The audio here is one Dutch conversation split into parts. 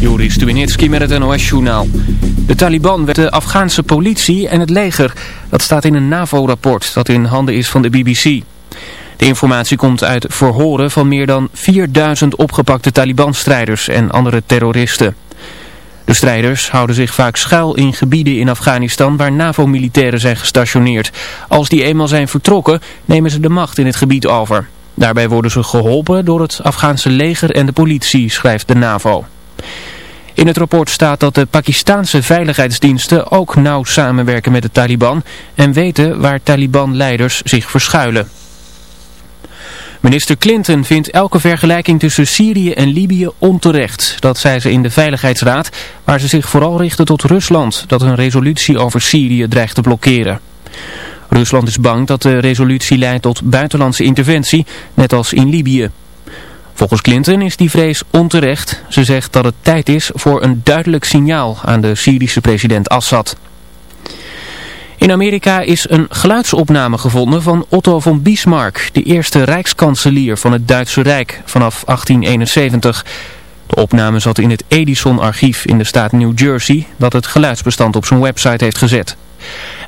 Joris Stubenitski met het NOS-journaal. De Taliban werd de Afghaanse politie en het leger. Dat staat in een NAVO-rapport dat in handen is van de BBC. De informatie komt uit verhoren van meer dan 4000 opgepakte Taliban-strijders en andere terroristen. De strijders houden zich vaak schuil in gebieden in Afghanistan waar NAVO-militairen zijn gestationeerd. Als die eenmaal zijn vertrokken, nemen ze de macht in het gebied over. Daarbij worden ze geholpen door het Afghaanse leger en de politie, schrijft de NAVO. In het rapport staat dat de Pakistanse veiligheidsdiensten ook nauw samenwerken met de Taliban en weten waar Taliban-leiders zich verschuilen. Minister Clinton vindt elke vergelijking tussen Syrië en Libië onterecht. Dat zei ze in de Veiligheidsraad, waar ze zich vooral richtte tot Rusland, dat een resolutie over Syrië dreigt te blokkeren. Rusland is bang dat de resolutie leidt tot buitenlandse interventie, net als in Libië. Volgens Clinton is die vrees onterecht. Ze zegt dat het tijd is voor een duidelijk signaal aan de Syrische president Assad. In Amerika is een geluidsopname gevonden van Otto von Bismarck, de eerste rijkskanselier van het Duitse Rijk vanaf 1871. De opname zat in het Edison-archief in de staat New Jersey, dat het geluidsbestand op zijn website heeft gezet.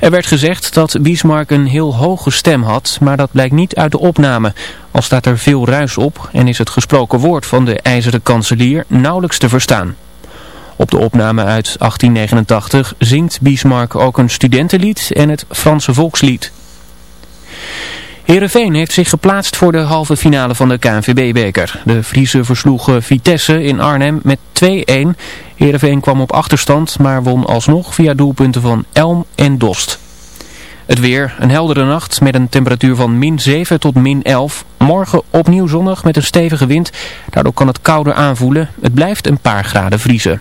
Er werd gezegd dat Bismarck een heel hoge stem had, maar dat blijkt niet uit de opname. Al staat er veel ruis op en is het gesproken woord van de ijzeren kanselier nauwelijks te verstaan. Op de opname uit 1889 zingt Bismarck ook een studentenlied en het Franse volkslied. Heerenveen heeft zich geplaatst voor de halve finale van de KNVB-beker. De Friese versloegen Vitesse in Arnhem met 2-1. Heerenveen kwam op achterstand, maar won alsnog via doelpunten van Elm en Dost. Het weer, een heldere nacht met een temperatuur van min 7 tot min 11. Morgen opnieuw zonnig met een stevige wind. Daardoor kan het kouder aanvoelen. Het blijft een paar graden vriezen.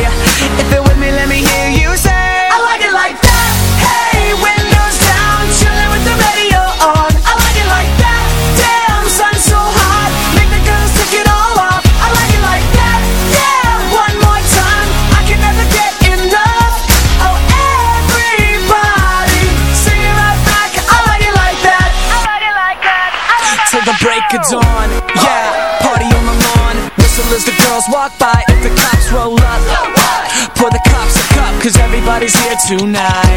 tonight.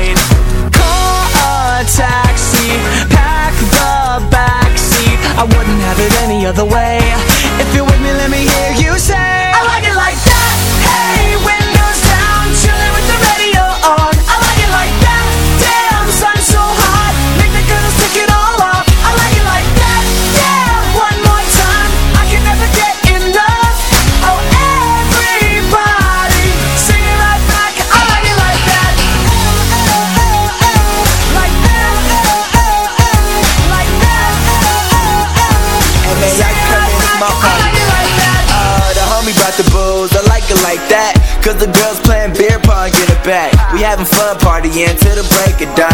The girls playing beer pong, get it back. We having fun partying till the break of dawn.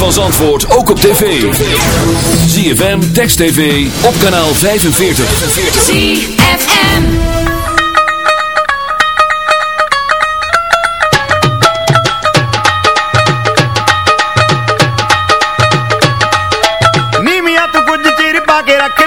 van Antwoord ook op tv. ZFM, Text TV, op kanaal 45. ZFM ਨੀ ਮੀਆਂ tu ਕੁਝ ਚਿਰ ਪਾ ਕੇ ਰੱਖ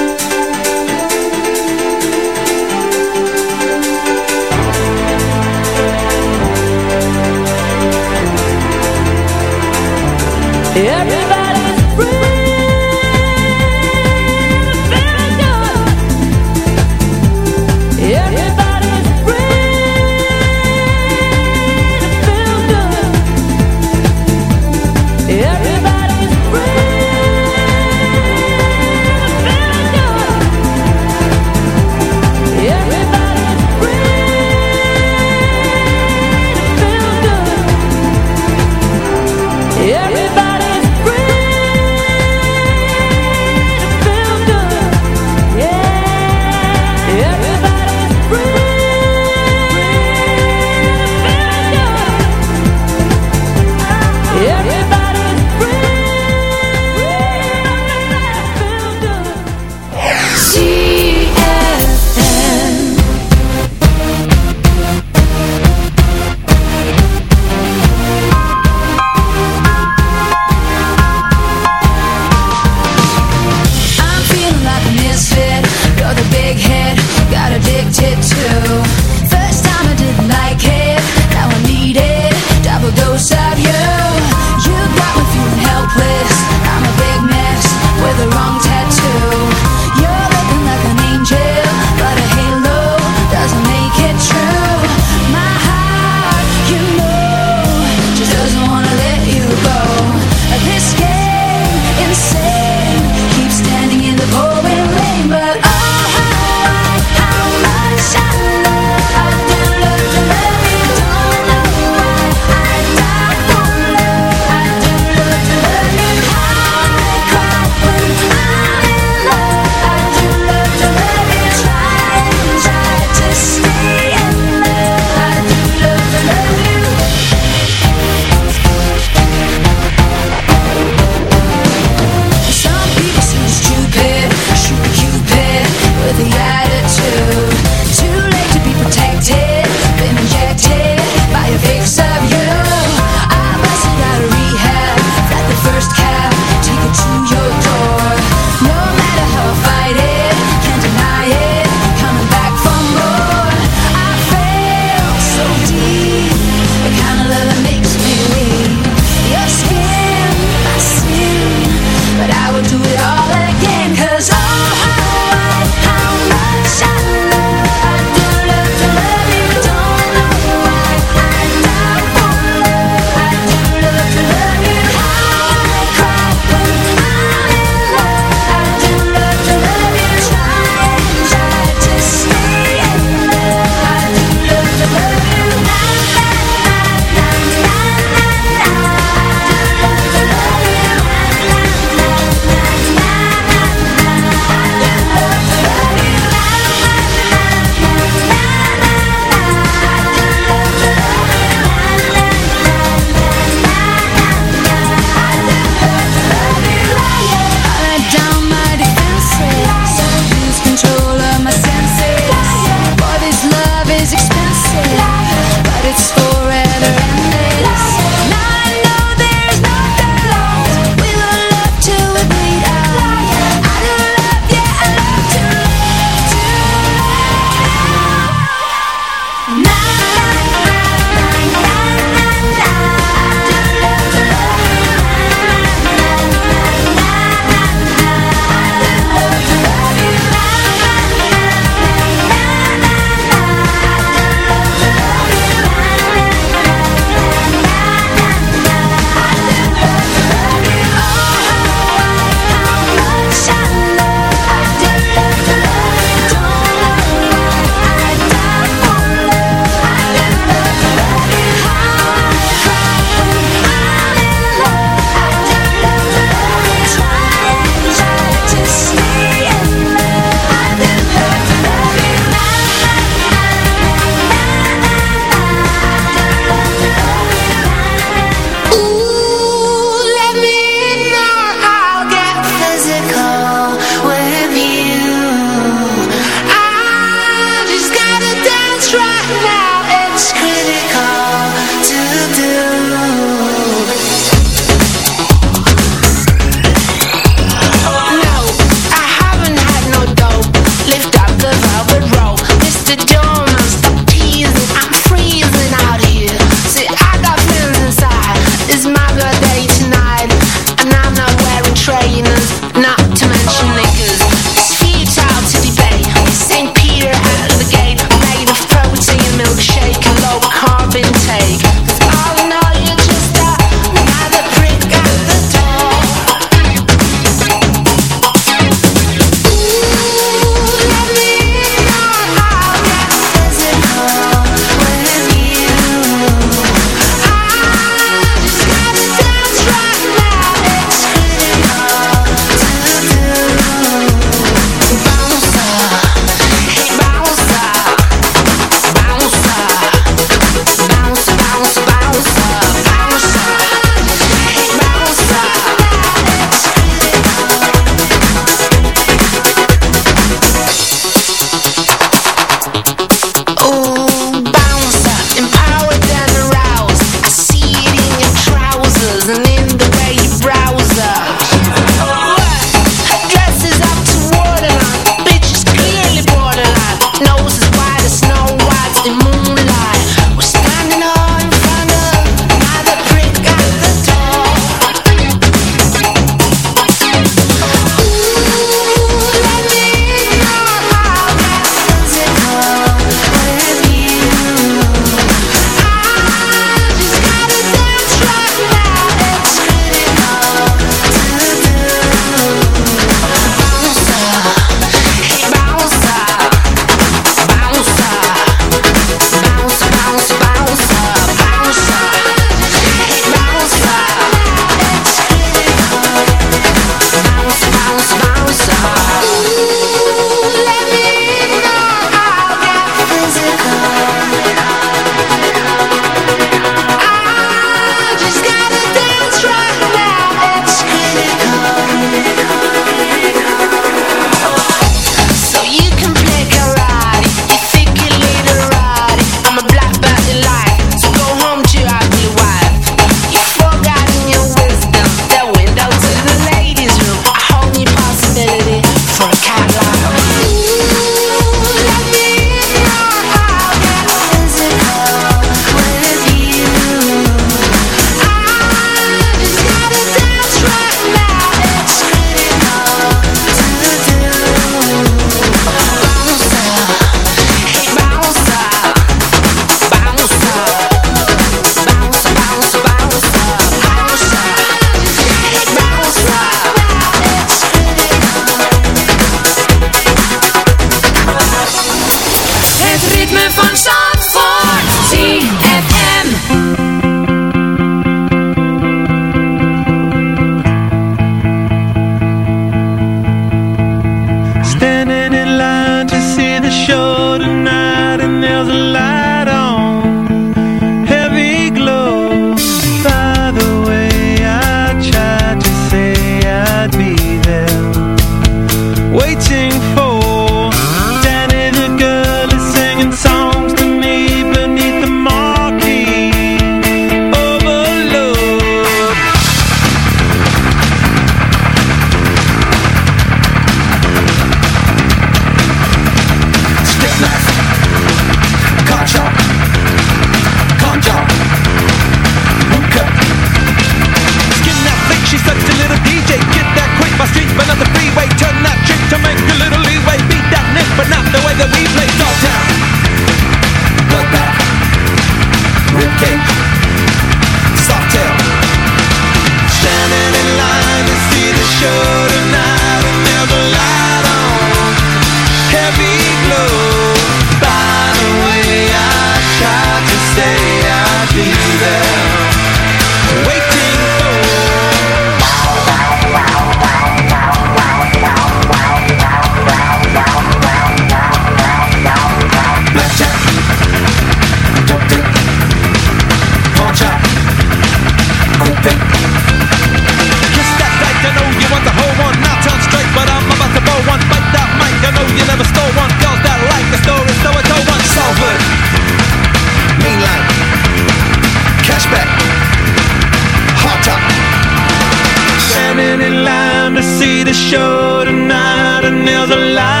There's a light.